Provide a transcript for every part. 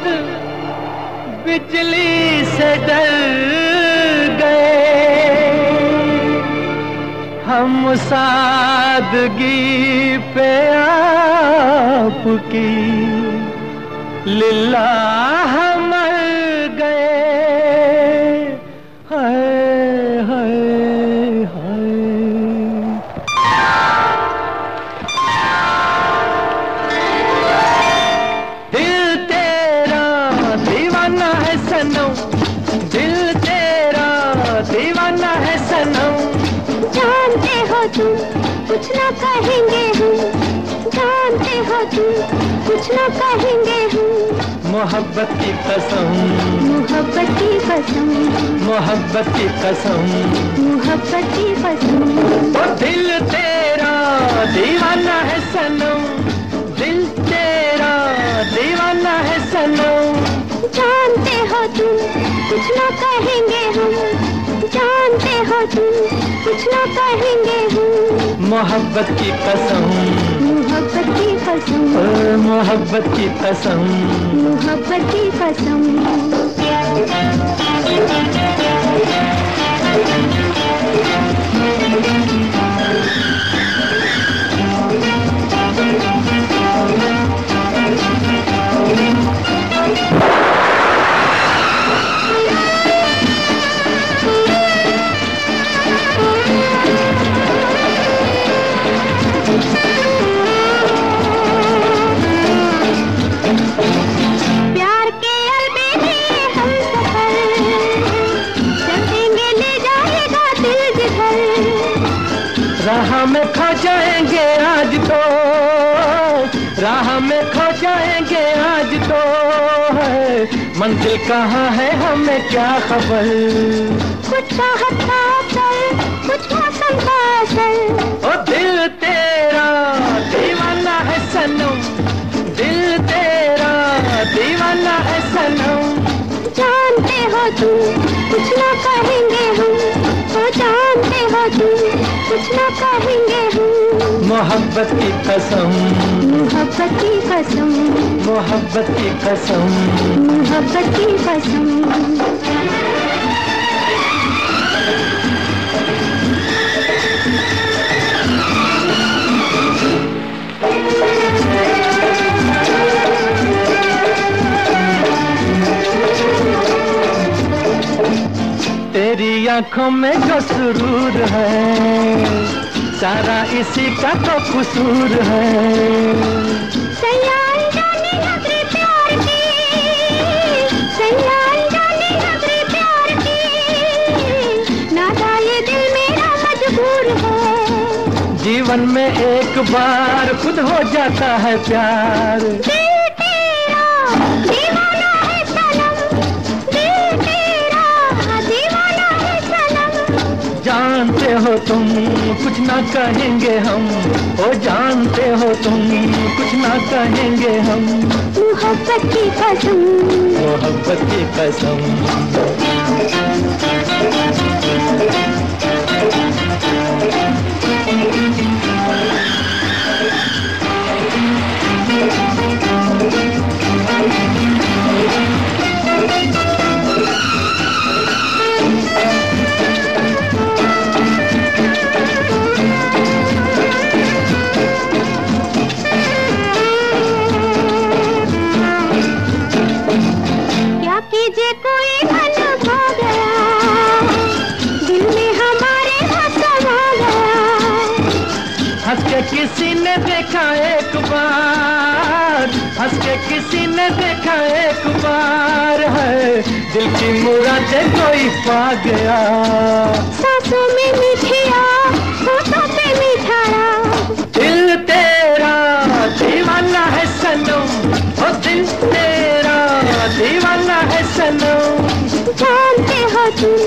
खुद बिजली से डर गए। हम सादगी पे आपकी लिल्ला कहेंगे हम जानते हो तुम कुछ ना कहेंगे हम। मोहब्बत की कसम। मोहब्बत की कसम। मोहब्बत की कसम। मोहब्बत की कसम। वो दिल तेरा दीवाना है सनम। दिल तेरा दीवाना है सनम। जानते हो तुम कुछ ना कहेंगे हम। जानते हो तुम कुछ ना कहेंगे हम। मोहब्बत की कसम। मोहब्बत की कसम। मोहब्बत की कसम। मोहब्बत की कसम। राह में खो जाएँगे आज तो। राह में खो जाएँगे आज तो। है मंजिल कहाँ है हमें क्या खबर? कुछ कुछ ओ दिल तेरा दीवाना है सनम। दिल तेरा दीवाना है सनम। जानते हो तुम कुछ ना कहेंगे कुछ ना कहेंगे हम। मोहब्बत की कसम। मोहब्बत की कसम। मोहब्बत की कसम। मोहब्बत की कसम। आँखों में जो सुरूर है सारा इसी का तो कसूर है। सयान जाने नजरे प्यार की सयान जाने नजरे प्यार की नादा ये दिल मेरा मजबूर है। जीवन में एक बार खुद हो जाता है प्यार। तुम कुछ ना कहेंगे हम। ओ जानते हो तुम कुछ ना कहेंगे हम। मोहब्बत की कसम। मोहब्बत की कसम। किसी ने देखा एक बार? हंस के किसी ने देखा एक बार है? दिल की मुरादें कोई पा गया। सांसों में मिठिया होठों पे मिठाया दिल तेरा दीवाना है सनम ओ दिल तेरा दीवाना है सनम। जानते हो तुम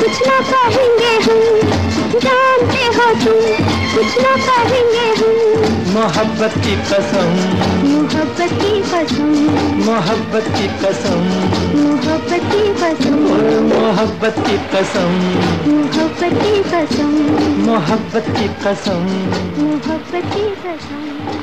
कुछ ना कहेंगे हम जानते हो तुम। कुछ ना कहेंगे मोहब्बत की कसम। मोहब्बत की कसम। मोहब्बत की कसम। मोहब्बत की कसम। मोहब्बत की कसम। मोहब्बत की कसम। मोहब्बत की कसम। मोहब्बत की कसम।